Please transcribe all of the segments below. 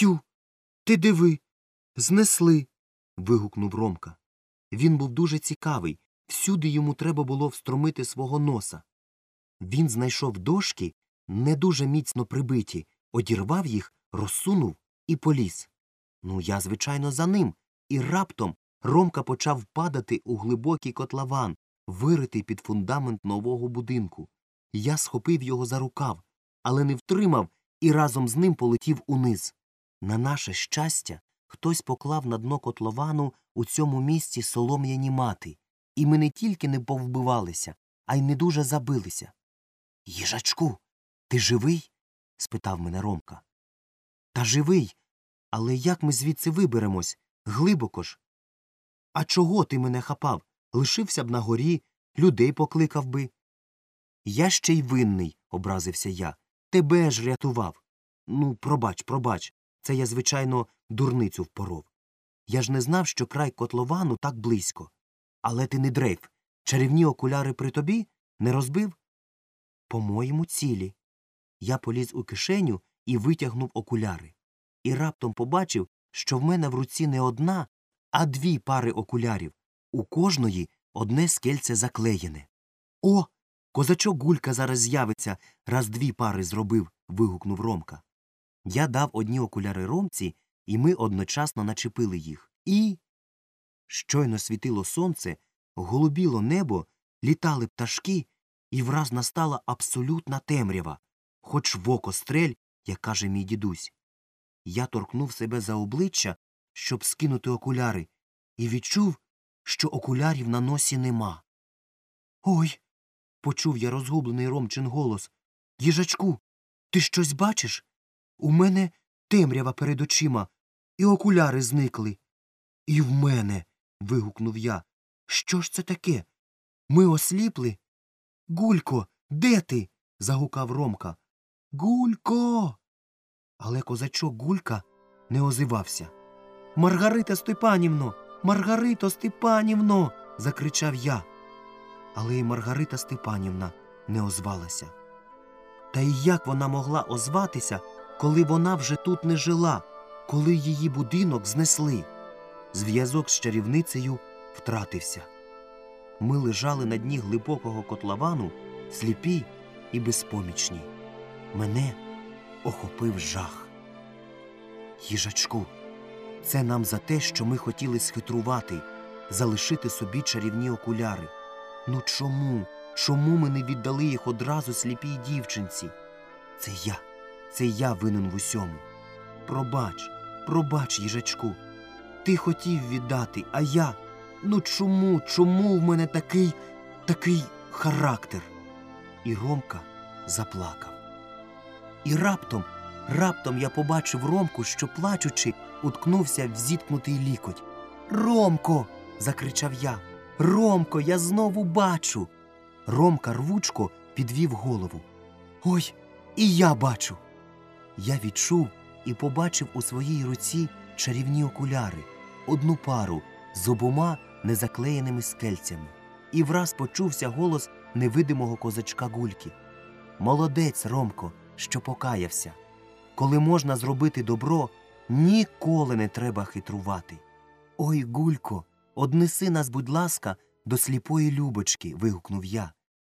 Тю, ти диви. Знесли. вигукнув Ромка. Він був дуже цікавий. Всюди йому треба було встромити свого носа. Він знайшов дошки, не дуже міцно прибиті, одірвав їх, розсунув і поліз. Ну, я, звичайно, за ним, і раптом Ромка почав падати у глибокий котлован, виритий під фундамент нового будинку. Я схопив його за рукав, але не втримав і разом з ним полетів униз. На наше щастя, хтось поклав на дно котловану у цьому місці солом'яні мати, і ми не тільки не повбивалися, а й не дуже забилися. Їжачку, ти живий? спитав мене Ромка. Та живий. Але як ми звідси виберемось? Глибоко ж. А чого ти мене хапав? Лишився б на горі, людей покликав би. Я ще й винний, образився я. Тебе ж рятував. Ну, пробач, пробач. Це я, звичайно, дурницю впоров. Я ж не знав, що край котловану так близько. Але ти не дрейф. Чарівні окуляри при тобі не розбив? По-моєму, цілі. Я поліз у кишеню і витягнув окуляри. І раптом побачив, що в мене в руці не одна, а дві пари окулярів. У кожної одне скельце заклеєне. О, козачок гулька зараз з'явиться, раз дві пари зробив. вигукнув Ромка. Я дав одні окуляри ромці, і ми одночасно начепили їх. І. Щойно світило сонце, голубіло небо, літали пташки, і враз настала абсолютна темрява, хоч в око стрель, як каже мій дідусь. Я торкнув себе за обличчя, щоб скинути окуляри, і відчув, що окулярів на носі нема. Ой. почув я розгублений Ромчин голос. Їжачку, ти щось бачиш? У мене темрява перед очима, і окуляри зникли. І в мене. вигукнув я. Що ж це таке? Ми осліпли? Гулько, де ти? загукав Ромка. Гулько. Але козачок Гулька не озивався. Маргарита Степанівно, Маргарито Степанівно. закричав я. Але й Маргарита Степанівна не озвалася. Та й як вона могла озватися, коли вона вже тут не жила, коли її будинок знесли? Зв'язок з чарівницею втратився. Ми лежали на дні глибокого котловану, сліпі і безпомічні. Мене охопив жах. Їжачку, це нам за те, що ми хотіли схитрувати, залишити собі чарівні окуляри. Ну чому? Чому ми не віддали їх одразу сліпій дівчинці? Це я, це я винен в усьому. Пробач, пробач, їжачку. Ти хотів віддати, а я. Ну чому, чому в мене такий, такий характер? І Ромка заплакав. І раптом, раптом я побачив Ромку, що, плачучи, уткнувся в зіткнутий лікоть. Ромко. закричав я. Ромко, я знову бачу. Ромка рвучко підвів голову. Ой, і я бачу. Я відчув і побачив у своїй руці чарівні окуляри, одну пару з обома незаклеєними скельцями, і враз почувся голос невидимого козачка Гульки. Молодець, Ромко, що покаявся. Коли можна зробити добро, ніколи не треба хитрувати. Ой, Гулько, однеси нас, будь ласка, до сліпої Любочки. вигукнув я.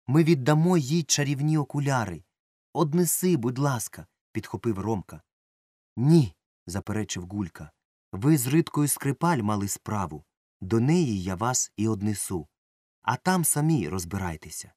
Ми віддамо їй чарівні окуляри. Однеси, будь ласка, підхопив Ромка. Ні, заперечив Гулька. Ви з Риткою скрипаль мали справу. До неї я вас і однесу. А там самі розбирайтеся.